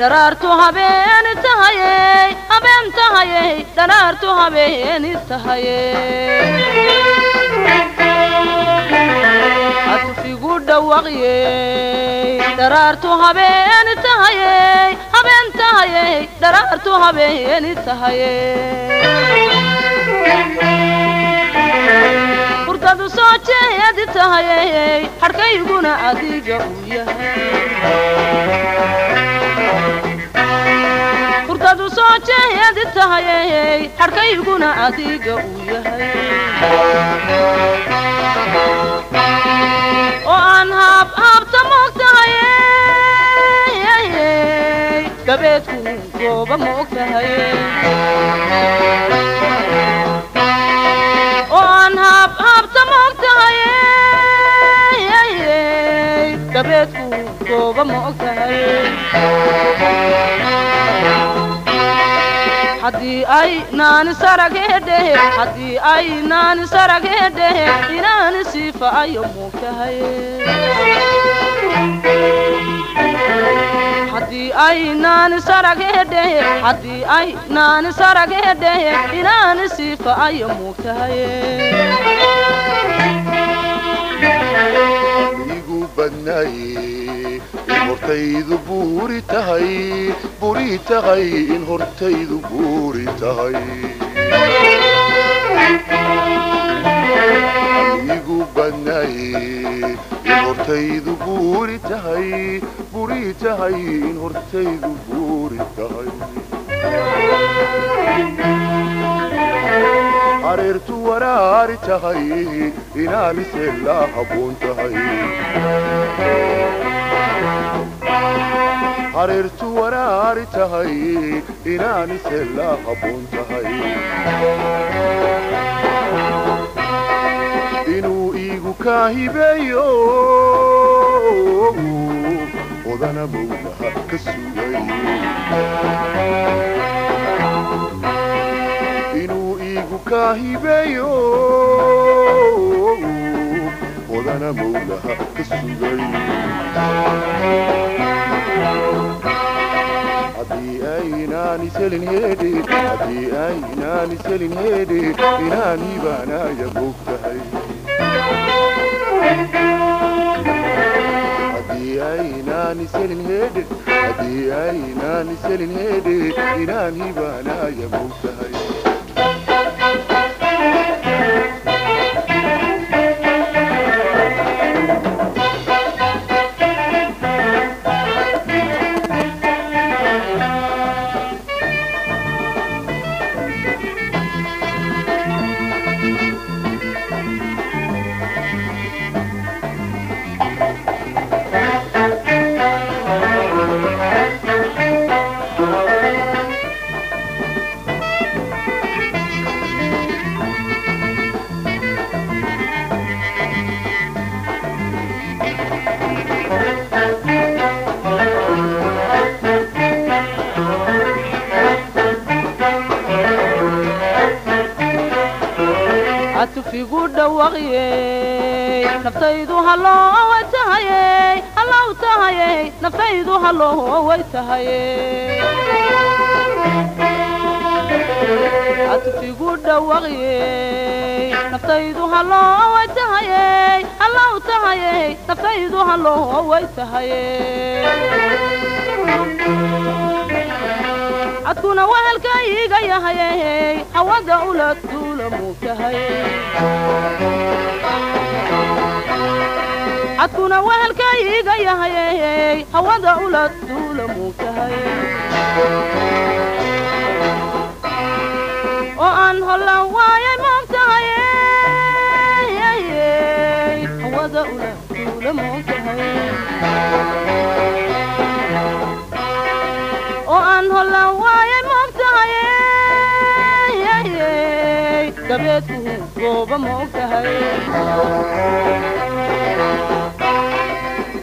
dharaartu habeeni tahayey habeen tahayey dharaartu habeeni tahayey atufigu dhawaqyey dharaartu habeeni tahayey habeen tahayey dharaartu habeeni tahayey hurdadu soo jeedi tahayey hadhkayguna adiga uu yahay jeedi tahayey hadhkayguna adiga uu yahay oo aan haab haabta moog tahayey gabeedku gooba moog tahayey oo aan haab haabta moog tahayey gabeedku gooba moog tahayey haddii ay naani saragedhehe haddii ay naani saragedhehe inaani siifa ayo moog tahaye haddii ay naani saragedhehe haddii ay naani saragedhehe inaani siifa ayo moog hortaydu buuri tahay buuri tahay in hortaydu buuri tahay igu badnaaye in hortaydu buuri tahay buuri tahay in hortaydu buuri tahay hareertu waraari tahay inaanise la habboon tahay hareertu waraari tahay inaanise la habboon tahay inuu iigu kaahibeeyo odana mawlaha ka sugayo بيوم. وأنا مولاها الصغير أبي أيناني سلين هيدي أبي أيناني سلين هيدي إناني بانا يا بوكتاي أبي أيناني سلين هيدي أبي أيناني سلين هيدي إناني بانا يا بوكتاي naftaydu halooway tahayey hallow tahayey naftaydu naftaydu halooway tahayey hallow tahayey naftaydu halooway tahayey cadkuna wahalkayga yahayey hawada ula duula muug tahayey cadkuna wahalkayga yahayey hawada ula duula muug tahayey oo aan hollan waayay moog tahayey hawada ula duula moog tahayey gabeedku gooba moog tahayey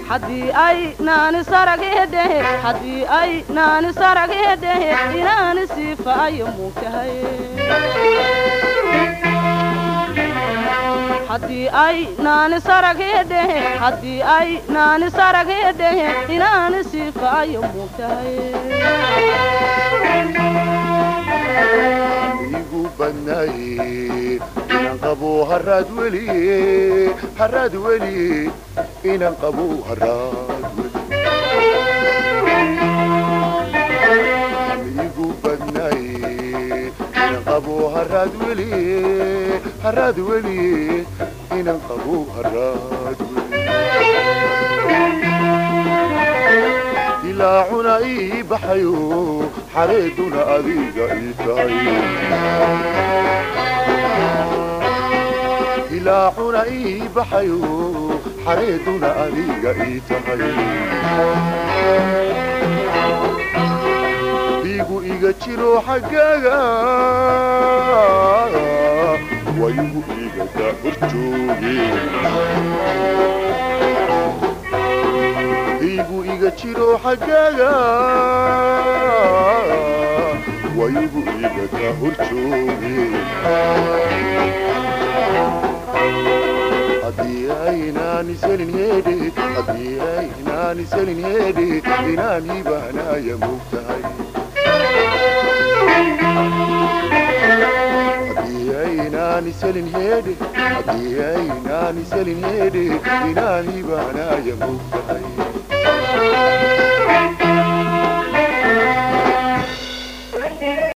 haddii ay naani saragedhehe haddii ay naani saragedhehe inaani siifa ayo muug tahayey haddii ay naani saragedhe haddii ay naani saragedhe inaani siifaayo muugtahay igu badnaaye ناي. ينقبو هراد ولي هراد ولي ينقبو هراد ميقو بدناي ينقبو هراد ولي هراد ولي ينقبو هراد ولي adiga ii tahay dilaacuna ii baxayo xareeduna adiga ii tahay igu iga jiro xaggaaga waygu iga daahor jooge jiro xaggeega waygu ibadka hor joogehaddii aynaan iselin heedhe haddii aynaan iselin heedhe inaan hibaanaya mug tahay haddii aynaan iselin heedhe haddii aynaan iselin heedhe inaan hibaanaya mug tahay Thank you.